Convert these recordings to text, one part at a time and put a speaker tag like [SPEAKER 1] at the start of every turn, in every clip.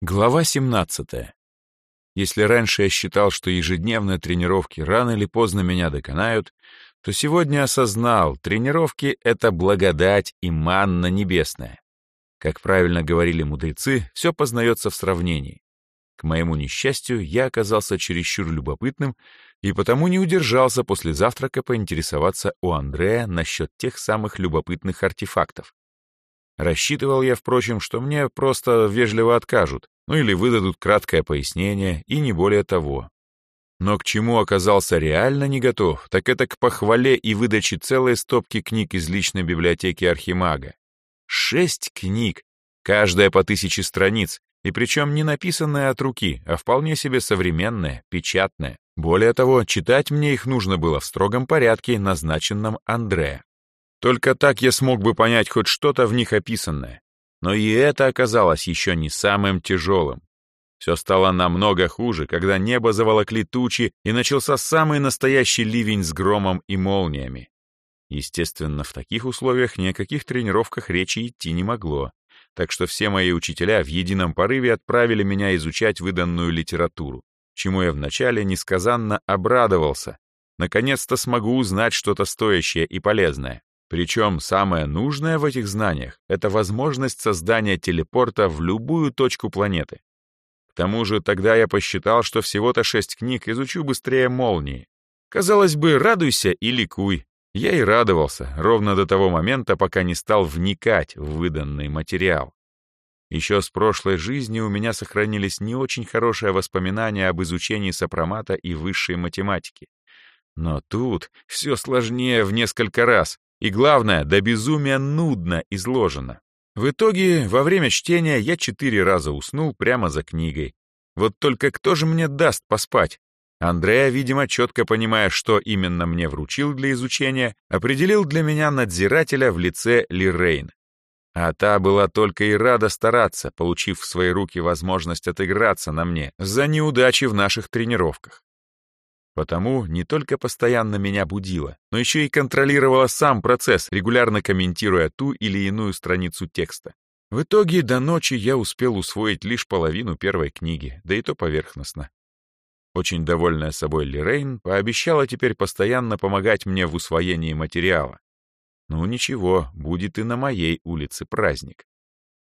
[SPEAKER 1] Глава 17. Если раньше я считал, что ежедневные тренировки рано или поздно меня доконают, то сегодня осознал, тренировки — это благодать и манна небесная. Как правильно говорили мудрецы, все познается в сравнении. К моему несчастью, я оказался чересчур любопытным и потому не удержался после завтрака поинтересоваться у Андрея насчет тех самых любопытных артефактов. Рассчитывал я, впрочем, что мне просто вежливо откажут, ну или выдадут краткое пояснение, и не более того. Но к чему оказался реально не готов, так это к похвале и выдаче целой стопки книг из личной библиотеки Архимага. Шесть книг, каждая по тысяче страниц, и причем не написанная от руки, а вполне себе современная, печатная. Более того, читать мне их нужно было в строгом порядке, назначенном Андре. Только так я смог бы понять хоть что-то в них описанное. Но и это оказалось еще не самым тяжелым. Все стало намного хуже, когда небо заволокли тучи, и начался самый настоящий ливень с громом и молниями. Естественно, в таких условиях ни о каких тренировках речи идти не могло, так что все мои учителя в едином порыве отправили меня изучать выданную литературу, чему я вначале несказанно обрадовался. Наконец-то смогу узнать что-то стоящее и полезное. Причем самое нужное в этих знаниях — это возможность создания телепорта в любую точку планеты. К тому же тогда я посчитал, что всего-то шесть книг изучу быстрее молнии. Казалось бы, радуйся и ликуй. Я и радовался, ровно до того момента, пока не стал вникать в выданный материал. Еще с прошлой жизни у меня сохранились не очень хорошие воспоминания об изучении сопромата и высшей математики. Но тут все сложнее в несколько раз, и главное, до безумия нудно изложено. В итоге, во время чтения я четыре раза уснул прямо за книгой. Вот только кто же мне даст поспать? Андрея, видимо, четко понимая, что именно мне вручил для изучения, определил для меня надзирателя в лице Лирейн. А та была только и рада стараться, получив в свои руки возможность отыграться на мне за неудачи в наших тренировках. Потому не только постоянно меня будила, но еще и контролировала сам процесс, регулярно комментируя ту или иную страницу текста. В итоге до ночи я успел усвоить лишь половину первой книги, да и то поверхностно. Очень довольная собой Лирейн пообещала теперь постоянно помогать мне в усвоении материала. Ну ничего, будет и на моей улице праздник.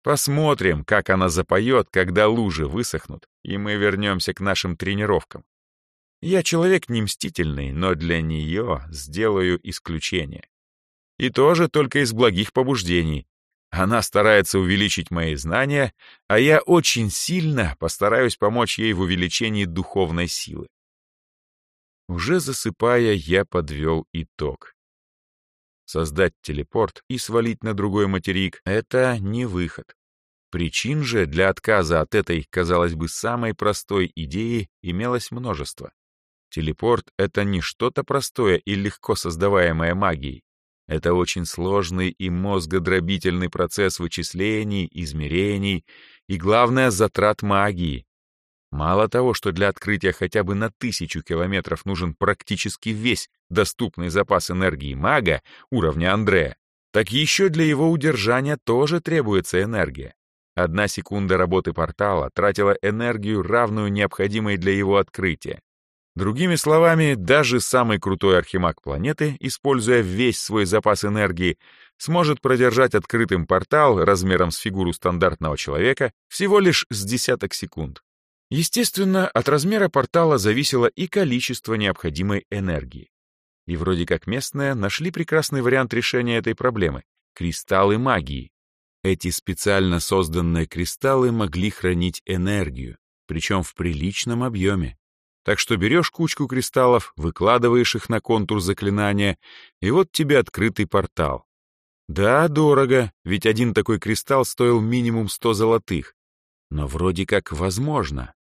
[SPEAKER 1] Посмотрим, как она запоет, когда лужи высохнут, и мы вернемся к нашим тренировкам. Я человек не мстительный, но для нее сделаю исключение. И тоже только из благих побуждений. Она старается увеличить мои знания, а я очень сильно постараюсь помочь ей в увеличении духовной силы. Уже засыпая, я подвел итог. Создать телепорт и свалить на другой материк — это не выход. Причин же для отказа от этой, казалось бы, самой простой идеи имелось множество. Телепорт — это не что-то простое и легко создаваемое магией. Это очень сложный и мозгодробительный процесс вычислений, измерений и, главное, затрат магии. Мало того, что для открытия хотя бы на тысячу километров нужен практически весь доступный запас энергии мага уровня Андрея, так еще для его удержания тоже требуется энергия. Одна секунда работы портала тратила энергию, равную необходимой для его открытия. Другими словами, даже самый крутой архимаг планеты, используя весь свой запас энергии, сможет продержать открытым портал размером с фигуру стандартного человека всего лишь с десяток секунд. Естественно, от размера портала зависело и количество необходимой энергии. И вроде как местные нашли прекрасный вариант решения этой проблемы — кристаллы магии. Эти специально созданные кристаллы могли хранить энергию, причем в приличном объеме. Так что берешь кучку кристаллов, выкладываешь их на контур заклинания, и вот тебе открытый портал. Да, дорого, ведь один такой кристалл стоил минимум 100 золотых. Но вроде как возможно.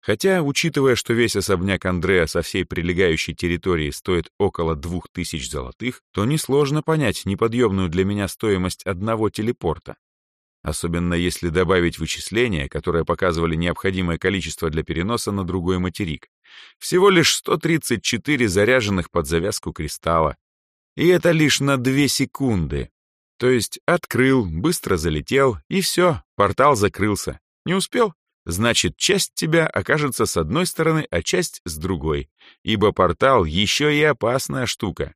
[SPEAKER 1] Хотя, учитывая, что весь особняк Андрея со всей прилегающей территории стоит около 2000 золотых, то несложно понять неподъемную для меня стоимость одного телепорта. Особенно если добавить вычисления, которые показывали необходимое количество для переноса на другой материк. Всего лишь 134 заряженных под завязку кристалла. И это лишь на 2 секунды. То есть открыл, быстро залетел, и все, портал закрылся. Не успел? значит, часть тебя окажется с одной стороны, а часть с другой, ибо портал еще и опасная штука.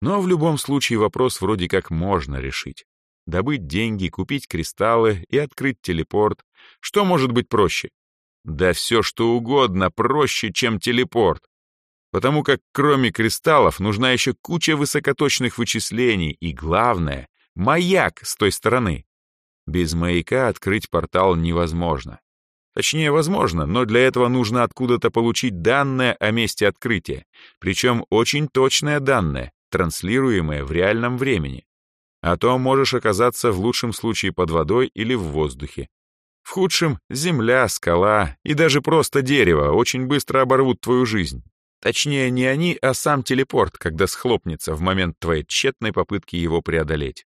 [SPEAKER 1] Но в любом случае вопрос вроде как можно решить. Добыть деньги, купить кристаллы и открыть телепорт. Что может быть проще? Да все что угодно проще, чем телепорт. Потому как кроме кристаллов нужна еще куча высокоточных вычислений и, главное, маяк с той стороны. Без маяка открыть портал невозможно. Точнее, возможно, но для этого нужно откуда-то получить данные о месте открытия, причем очень точное данное, транслируемое в реальном времени. А то можешь оказаться в лучшем случае под водой или в воздухе. В худшем — земля, скала и даже просто дерево очень быстро оборвут твою жизнь. Точнее, не они, а сам телепорт, когда схлопнется в момент твоей тщетной попытки его преодолеть.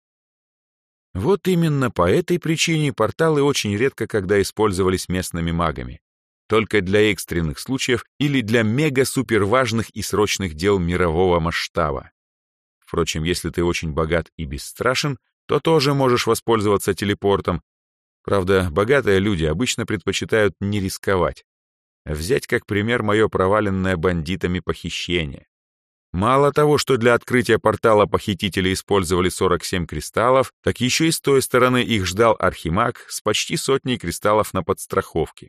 [SPEAKER 1] Вот именно по этой причине порталы очень редко когда использовались местными магами. Только для экстренных случаев или для мега-суперважных и срочных дел мирового масштаба. Впрочем, если ты очень богат и бесстрашен, то тоже можешь воспользоваться телепортом. Правда, богатые люди обычно предпочитают не рисковать. Взять как пример мое проваленное бандитами похищение. Мало того, что для открытия портала похитители использовали 47 кристаллов, так еще и с той стороны их ждал архимаг с почти сотней кристаллов на подстраховке.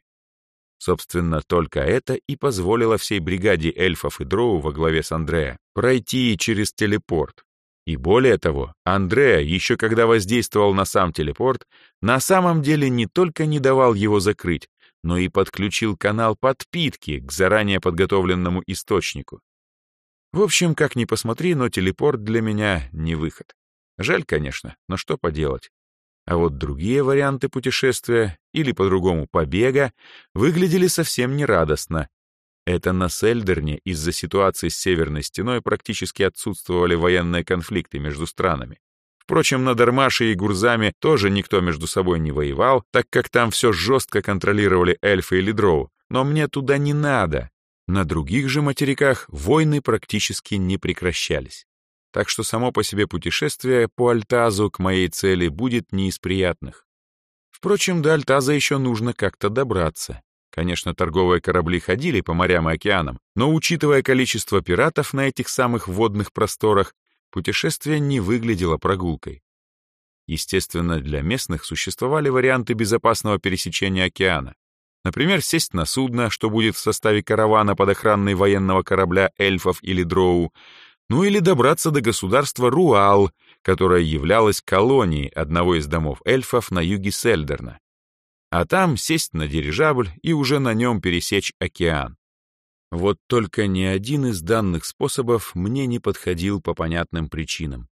[SPEAKER 1] Собственно, только это и позволило всей бригаде эльфов и дроу во главе с Андреа пройти через телепорт. И более того, Андреа, еще когда воздействовал на сам телепорт, на самом деле не только не давал его закрыть, но и подключил канал подпитки к заранее подготовленному источнику. В общем, как ни посмотри, но телепорт для меня не выход. Жаль, конечно, но что поделать. А вот другие варианты путешествия, или по-другому побега, выглядели совсем нерадостно. Это на Сельдерне из-за ситуации с Северной Стеной практически отсутствовали военные конфликты между странами. Впрочем, на Дармаше и Гурзаме тоже никто между собой не воевал, так как там все жестко контролировали эльфы или дроу, но мне туда не надо, на других же материках войны практически не прекращались. Так что само по себе путешествие по Альтазу к моей цели будет не из приятных. Впрочем, до Альтаза еще нужно как-то добраться. Конечно, торговые корабли ходили по морям и океанам, но учитывая количество пиратов на этих самых водных просторах, путешествие не выглядело прогулкой. Естественно, для местных существовали варианты безопасного пересечения океана. Например, сесть на судно, что будет в составе каравана под охраной военного корабля эльфов или дроу, ну или добраться до государства Руал, которое являлось колонией одного из домов эльфов на юге Сельдерна. А там сесть на дирижабль и уже на нем пересечь океан. Вот только ни один из данных способов мне не подходил по понятным причинам.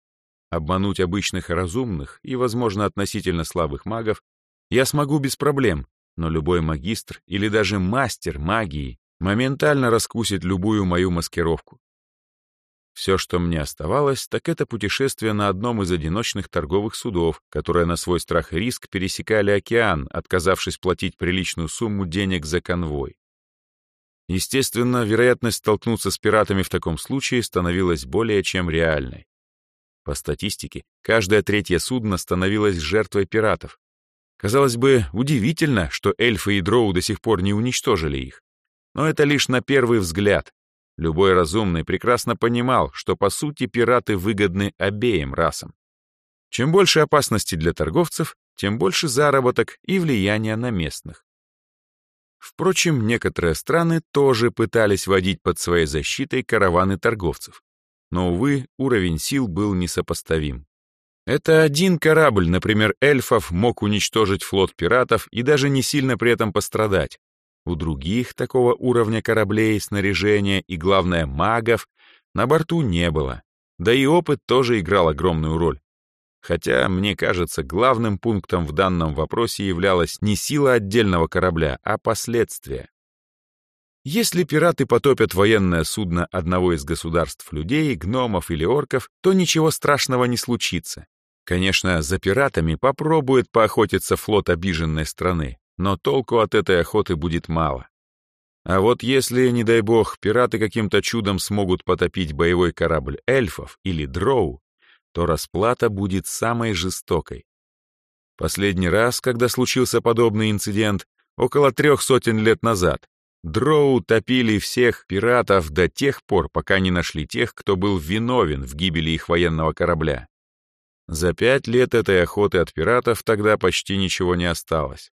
[SPEAKER 1] Обмануть обычных разумных и, возможно, относительно слабых магов я смогу без проблем, но любой магистр или даже мастер магии моментально раскусит любую мою маскировку. Все, что мне оставалось, так это путешествие на одном из одиночных торговых судов, которые на свой страх и риск пересекали океан, отказавшись платить приличную сумму денег за конвой. Естественно, вероятность столкнуться с пиратами в таком случае становилась более чем реальной. По статистике, каждое третье судно становилось жертвой пиратов, Казалось бы, удивительно, что эльфы и дроу до сих пор не уничтожили их. Но это лишь на первый взгляд. Любой разумный прекрасно понимал, что по сути пираты выгодны обеим расам. Чем больше опасности для торговцев, тем больше заработок и влияние на местных. Впрочем, некоторые страны тоже пытались водить под своей защитой караваны торговцев. Но, увы, уровень сил был несопоставим. Это один корабль, например, эльфов, мог уничтожить флот пиратов и даже не сильно при этом пострадать. У других такого уровня кораблей, снаряжения и, главное, магов на борту не было. Да и опыт тоже играл огромную роль. Хотя, мне кажется, главным пунктом в данном вопросе являлась не сила отдельного корабля, а последствия. Если пираты потопят военное судно одного из государств людей, гномов или орков, то ничего страшного не случится. Конечно, за пиратами попробует поохотиться флот обиженной страны, но толку от этой охоты будет мало. А вот если, не дай бог, пираты каким-то чудом смогут потопить боевой корабль эльфов или дроу, то расплата будет самой жестокой. Последний раз, когда случился подобный инцидент, около трех сотен лет назад. Дроу топили всех пиратов до тех пор, пока не нашли тех, кто был виновен в гибели их военного корабля. За пять лет этой охоты от пиратов тогда почти ничего не осталось.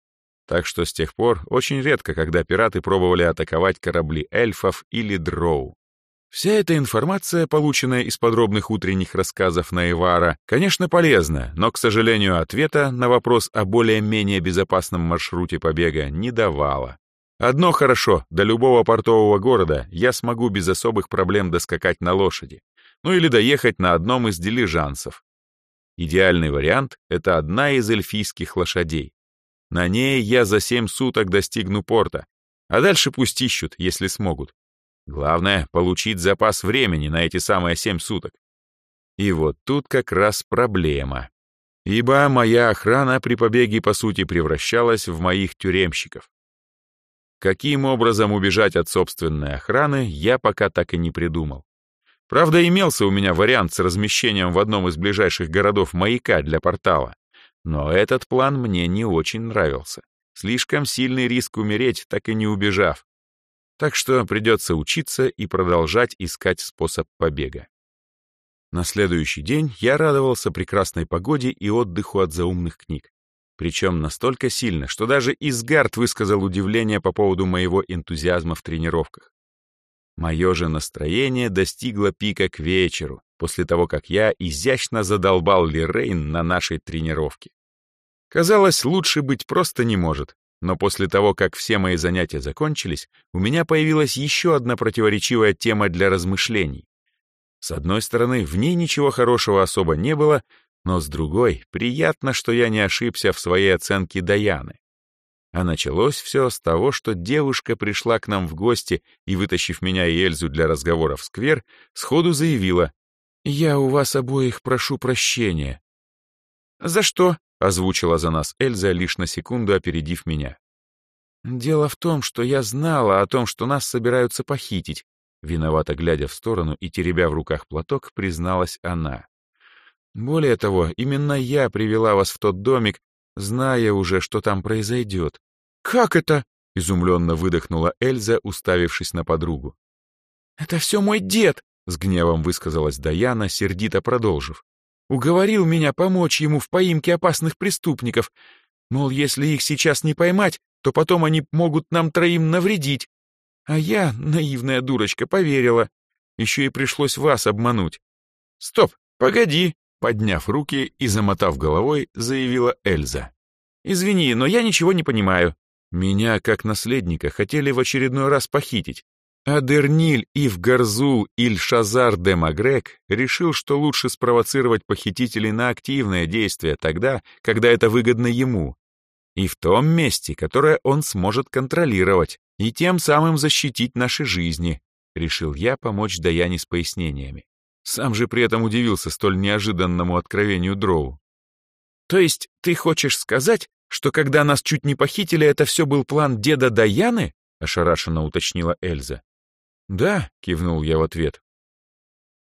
[SPEAKER 1] Так что с тех пор очень редко, когда пираты пробовали атаковать корабли эльфов или дроу. Вся эта информация, полученная из подробных утренних рассказов Наивара, конечно, полезна, но, к сожалению, ответа на вопрос о более-менее безопасном маршруте побега не давала. Одно хорошо, до любого портового города я смогу без особых проблем доскакать на лошади, ну или доехать на одном из дилижансов. Идеальный вариант — это одна из эльфийских лошадей. На ней я за семь суток достигну порта, а дальше пусть ищут, если смогут. Главное — получить запас времени на эти самые семь суток. И вот тут как раз проблема. Ибо моя охрана при побеге, по сути, превращалась в моих тюремщиков. Каким образом убежать от собственной охраны, я пока так и не придумал. Правда, имелся у меня вариант с размещением в одном из ближайших городов маяка для портала. Но этот план мне не очень нравился. Слишком сильный риск умереть, так и не убежав. Так что придется учиться и продолжать искать способ побега. На следующий день я радовался прекрасной погоде и отдыху от заумных книг. Причем настолько сильно, что даже Изгард высказал удивление по поводу моего энтузиазма в тренировках. Мое же настроение достигло пика к вечеру, после того, как я изящно задолбал Лирейн на нашей тренировке. Казалось, лучше быть просто не может, но после того, как все мои занятия закончились, у меня появилась еще одна противоречивая тема для размышлений. С одной стороны, в ней ничего хорошего особо не было, но с другой, приятно, что я не ошибся в своей оценке Даяны. А началось все с того, что девушка пришла к нам в гости и, вытащив меня и Эльзу для разговора в сквер, сходу заявила «Я у вас обоих прошу прощения». «За что?» — озвучила за нас Эльза, лишь на секунду опередив меня. «Дело в том, что я знала о том, что нас собираются похитить», виновато глядя в сторону и теребя в руках платок, призналась она. «Более того, именно я привела вас в тот домик, зная уже, что там произойдет. «Как это?» — изумленно выдохнула Эльза, уставившись на подругу. «Это все мой дед!» — с гневом высказалась Даяна, сердито продолжив. «Уговорил меня помочь ему в поимке опасных преступников. Мол, если их сейчас не поймать, то потом они могут нам троим навредить. А я, наивная дурочка, поверила. Еще и пришлось вас обмануть». «Стоп, погоди!» — подняв руки и замотав головой, заявила Эльза. «Извини, но я ничего не понимаю. Меня, как наследника, хотели в очередной раз похитить. А Дерниль Ив Гарзул Иль Шазар де Магрек решил, что лучше спровоцировать похитителей на активное действие тогда, когда это выгодно ему. И в том месте, которое он сможет контролировать, и тем самым защитить наши жизни, решил я помочь Даяне с пояснениями. Сам же при этом удивился столь неожиданному откровению Дроу. «То есть ты хочешь сказать, что когда нас чуть не похитили, это все был план деда Даяны?» — ошарашенно уточнила Эльза. «Да», — кивнул я в ответ.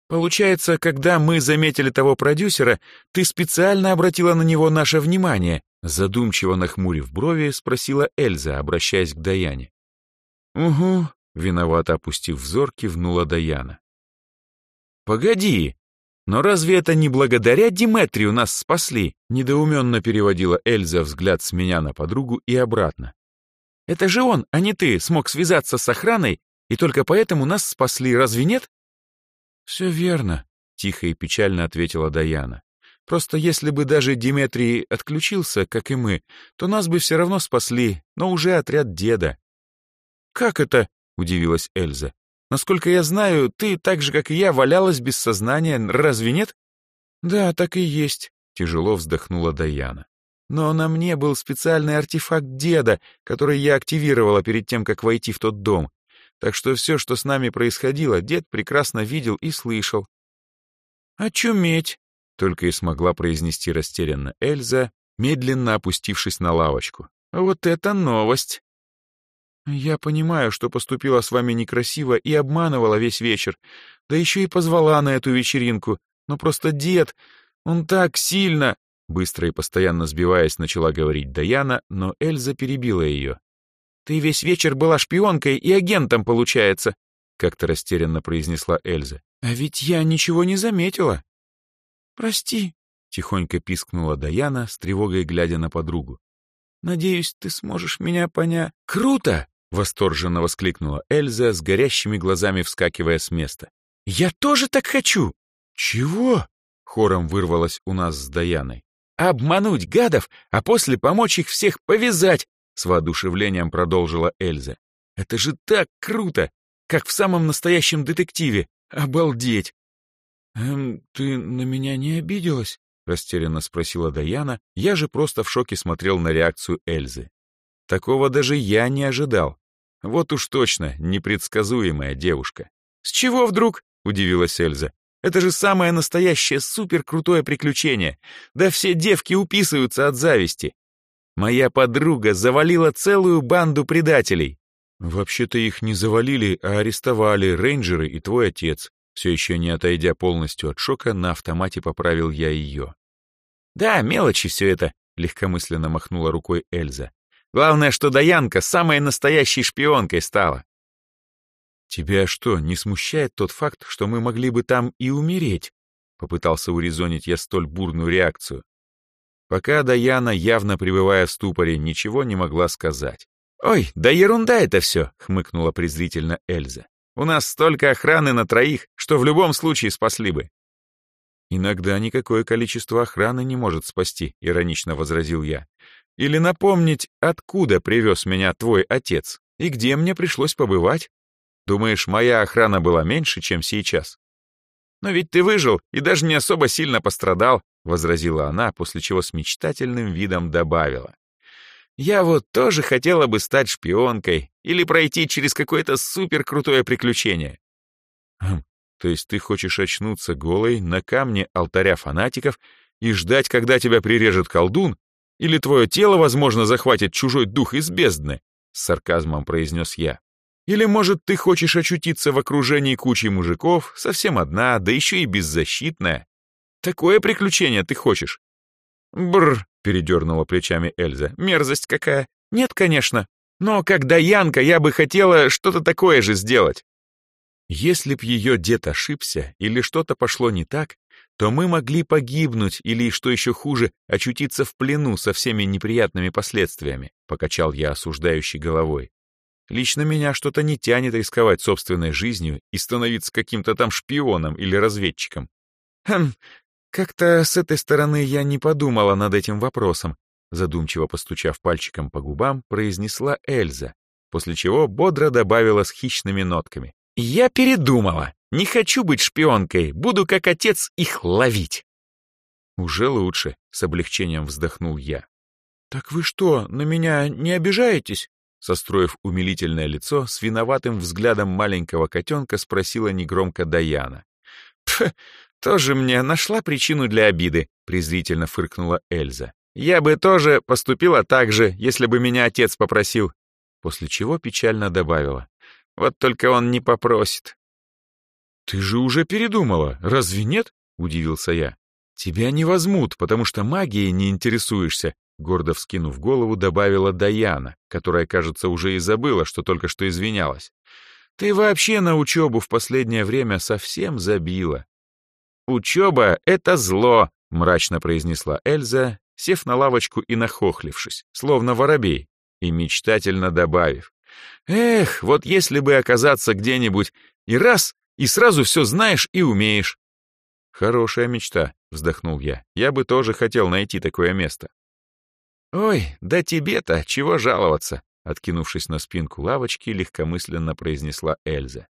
[SPEAKER 1] «Получается, когда мы заметили того продюсера, ты специально обратила на него наше внимание?» Задумчиво нахмурив брови, спросила Эльза, обращаясь к Даяне. «Угу», — виновато опустив взор, кивнула Даяна. «Погоди, но разве это не благодаря Диметрию нас спасли?» Недоуменно переводила Эльза взгляд с меня на подругу и обратно. «Это же он, а не ты, смог связаться с охраной, и только поэтому нас спасли, разве нет?» «Все верно», — тихо и печально ответила Даяна. «Просто если бы даже Диметрий отключился, как и мы, то нас бы все равно спасли, но уже отряд деда». «Как это?» — удивилась Эльза. Насколько я знаю, ты так же, как и я, валялась без сознания, разве нет? Да, так и есть, тяжело вздохнула Даяна. Но на мне был специальный артефакт деда, который я активировала перед тем, как войти в тот дом. Так что все, что с нами происходило, дед прекрасно видел и слышал. «Очуметь!» — только и смогла произнести растерянно Эльза, медленно опустившись на лавочку. «Вот это новость!» «Я понимаю, что поступила с вами некрасиво и обманывала весь вечер, да еще и позвала на эту вечеринку, но просто дед, он так сильно...» Быстро и постоянно сбиваясь, начала говорить Даяна, но Эльза перебила ее. Ты весь вечер была шпионкой и агентом, получается, как-то растерянно произнесла Эльза. А ведь я ничего не заметила. Прости, тихонько пискнула Даяна, с тревогой глядя на подругу. Надеюсь, ты сможешь меня понять. Круто! Восторженно воскликнула Эльза, с горящими глазами вскакивая с места. «Я тоже так хочу!» «Чего?» — хором вырвалось у нас с Даяной. «Обмануть гадов, а после помочь их всех повязать!» С воодушевлением продолжила Эльза. «Это же так круто! Как в самом настоящем детективе! Обалдеть!» «Эм, ты на меня не обиделась?» — растерянно спросила Даяна. Я же просто в шоке смотрел на реакцию Эльзы. Такого даже я не ожидал. Вот уж точно, непредсказуемая девушка. «С чего вдруг?» — удивилась Эльза. «Это же самое настоящее суперкрутое приключение. Да все девки уписываются от зависти. Моя подруга завалила целую банду предателей». «Вообще-то их не завалили, а арестовали рейнджеры и твой отец». Все еще не отойдя полностью от шока, на автомате поправил я ее. «Да, мелочи все это», — легкомысленно махнула рукой Эльза. Главное, что Даянка самой настоящей шпионкой стала. Тебя что, не смущает тот факт, что мы могли бы там и умереть? Попытался урезонить я столь бурную реакцию. Пока Даяна, явно пребывая в ступоре, ничего не могла сказать. «Ой, да ерунда это все!» — хмыкнула презрительно Эльза. «У нас столько охраны на троих, что в любом случае спасли бы». «Иногда никакое количество охраны не может спасти», — иронично возразил я. Или напомнить, откуда привез меня твой отец и где мне пришлось побывать? Думаешь, моя охрана была меньше, чем сейчас? Но ведь ты выжил и даже не особо сильно пострадал, возразила она, после чего с мечтательным видом добавила. Я вот тоже хотела бы стать шпионкой или пройти через какое-то суперкрутое приключение. Хм, то есть ты хочешь очнуться голой на камне алтаря фанатиков и ждать, когда тебя прирежет колдун, или твое тело, возможно, захватит чужой дух из бездны?» — с сарказмом произнес я. «Или, может, ты хочешь очутиться в окружении кучи мужиков, совсем одна, да еще и беззащитная? Такое приключение ты хочешь?» «Бррр», — передернула плечами Эльза, — «мерзость какая! Нет, конечно, но как Янка я бы хотела что-то такое же сделать». Если б ее дед ошибся или что-то пошло не так, то мы могли погибнуть или, что еще хуже, очутиться в плену со всеми неприятными последствиями, покачал я осуждающей головой. Лично меня что-то не тянет рисковать собственной жизнью и становиться каким-то там шпионом или разведчиком. Хм, как-то с этой стороны я не подумала над этим вопросом, задумчиво постучав пальчиком по губам, произнесла Эльза, после чего бодро добавила с хищными нотками. «Я передумала. Не хочу быть шпионкой, буду как отец их ловить. Уже лучше, с облегчением вздохнул я. Так вы что, на меня не обижаетесь? Состроив умилительное лицо, с виноватым взглядом маленького котенка спросила негромко Даяна. «Пф, тоже мне нашла причину для обиды», — презрительно фыркнула Эльза. «Я бы тоже поступила так же, если бы меня отец попросил». После чего печально добавила. «Вот только он не попросит. «Ты же уже передумала, разве нет?» — удивился я. «Тебя не возьмут, потому что магией не интересуешься», — гордо вскинув голову, добавила Даяна, которая, кажется, уже и забыла, что только что извинялась. «Ты вообще на учебу в последнее время совсем забила». «Учеба — это зло», — мрачно произнесла Эльза, сев на лавочку и нахохлившись, словно воробей, и мечтательно добавив. «Эх, вот если бы оказаться где-нибудь и раз и сразу все знаешь и умеешь». «Хорошая мечта», — вздохнул я. «Я бы тоже хотел найти такое место». «Ой, да тебе-то чего жаловаться?» Откинувшись на спинку лавочки, легкомысленно произнесла Эльза.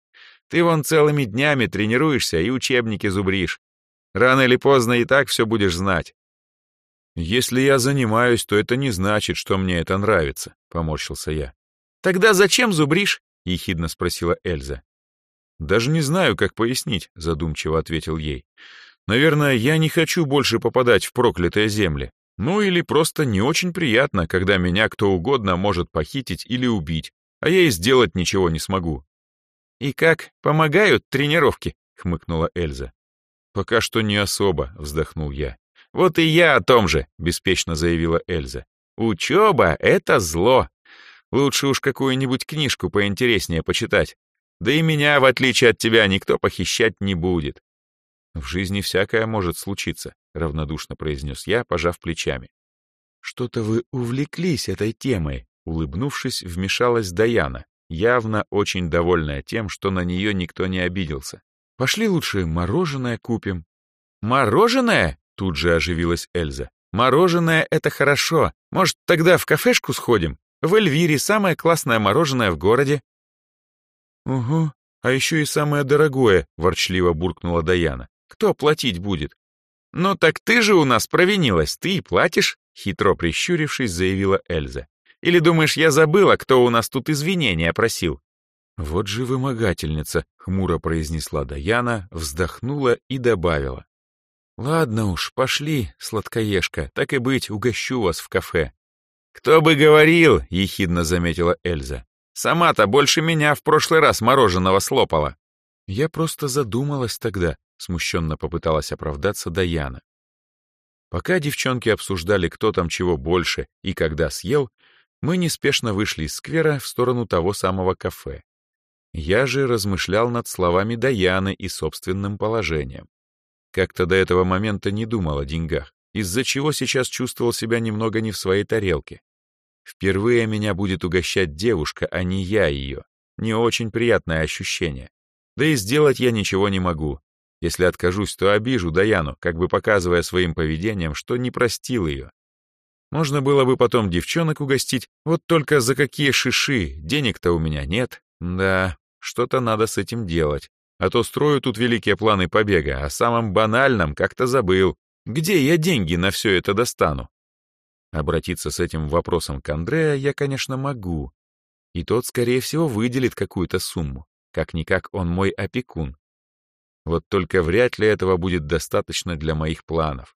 [SPEAKER 1] «Ты вон целыми днями тренируешься и учебники зубришь. Рано или поздно и так все будешь знать». «Если я занимаюсь, то это не значит, что мне это нравится», — поморщился я. «Тогда зачем зубришь?» — ехидно спросила Эльза. «Даже не знаю, как пояснить», — задумчиво ответил ей. «Наверное, я не хочу больше попадать в проклятые земли. Ну или просто не очень приятно, когда меня кто угодно может похитить или убить, а я и сделать ничего не смогу». «И как, помогают тренировки?» — хмыкнула Эльза. «Пока что не особо», — вздохнул я. «Вот и я о том же», — беспечно заявила Эльза. «Учеба — это зло. Лучше уж какую-нибудь книжку поинтереснее почитать. Да и меня, в отличие от тебя, никто похищать не будет. В жизни всякое может случиться, равнодушно произнес я, пожав плечами. Что-то вы увлеклись этой темой, улыбнувшись, вмешалась Даяна, явно очень довольная тем, что на нее никто не обиделся. Пошли лучше мороженое купим. Мороженое? Тут же оживилась Эльза. Мороженое — это хорошо. Может, тогда в кафешку сходим? В Эльвире самое классное мороженое в городе. Угу, а еще и самое дорогое, ворчливо буркнула Даяна. Кто платить будет? Ну так ты же у нас провинилась, ты и платишь, хитро прищурившись, заявила Эльза. Или думаешь, я забыла, кто у нас тут извинения просил? Вот же вымогательница, хмуро произнесла Даяна, вздохнула и добавила. Ладно уж, пошли, сладкоежка, так и быть, угощу вас в кафе. «Кто бы говорил!» — ехидно заметила Эльза. «Сама-то больше меня в прошлый раз мороженого слопала». Я просто задумалась тогда, смущенно попыталась оправдаться Даяна. Пока девчонки обсуждали, кто там чего больше и когда съел, мы неспешно вышли из сквера в сторону того самого кафе. Я же размышлял над словами Даяны и собственным положением. Как-то до этого момента не думал о деньгах, из-за чего сейчас чувствовал себя немного не в своей тарелке. Впервые меня будет угощать девушка, а не я ее. Не очень приятное ощущение. Да и сделать я ничего не могу. Если откажусь, то обижу Даяну, как бы показывая своим поведением, что не простил ее. Можно было бы потом девчонок угостить, вот только за какие шиши, денег-то у меня нет. Да, что-то надо с этим делать. А то строю тут великие планы побега, а самым банальном как-то забыл. Где я деньги на все это достану? Обратиться с этим вопросом к Андреа я, конечно, могу. И тот, скорее всего, выделит какую-то сумму. Как-никак он мой опекун. Вот только вряд ли этого будет достаточно для моих планов.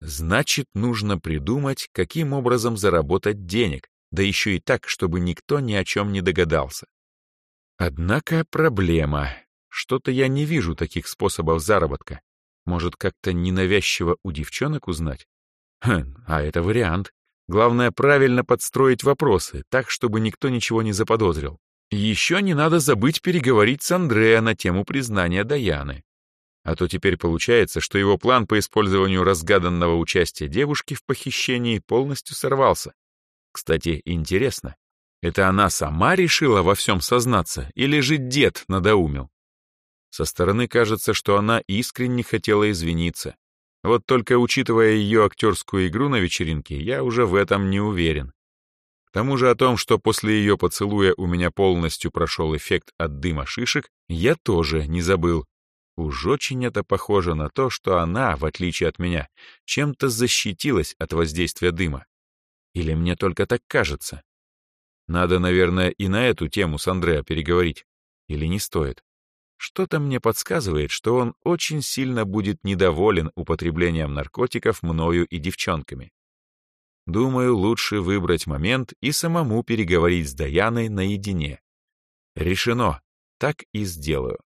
[SPEAKER 1] Значит, нужно придумать, каким образом заработать денег, да еще и так, чтобы никто ни о чем не догадался. Однако проблема. Что-то я не вижу таких способов заработка. Может, как-то ненавязчиво у девчонок узнать? Хм, а это вариант. Главное, правильно подстроить вопросы, так, чтобы никто ничего не заподозрил. Еще не надо забыть переговорить с Андреа на тему признания Даяны. А то теперь получается, что его план по использованию разгаданного участия девушки в похищении полностью сорвался. Кстати, интересно, это она сама решила во всем сознаться или же дед надоумил? Со стороны кажется, что она искренне хотела извиниться, вот только учитывая ее актерскую игру на вечеринке, я уже в этом не уверен. К тому же о том, что после ее поцелуя у меня полностью прошел эффект от дыма шишек, я тоже не забыл. Уж очень это похоже на то, что она, в отличие от меня, чем-то защитилась от воздействия дыма. Или мне только так кажется? Надо, наверное, и на эту тему с Андреа переговорить. Или не стоит? Что-то мне подсказывает, что он очень сильно будет недоволен употреблением наркотиков мною и девчонками. Думаю, лучше выбрать момент и самому переговорить с Даяной наедине. Решено, так и сделаю.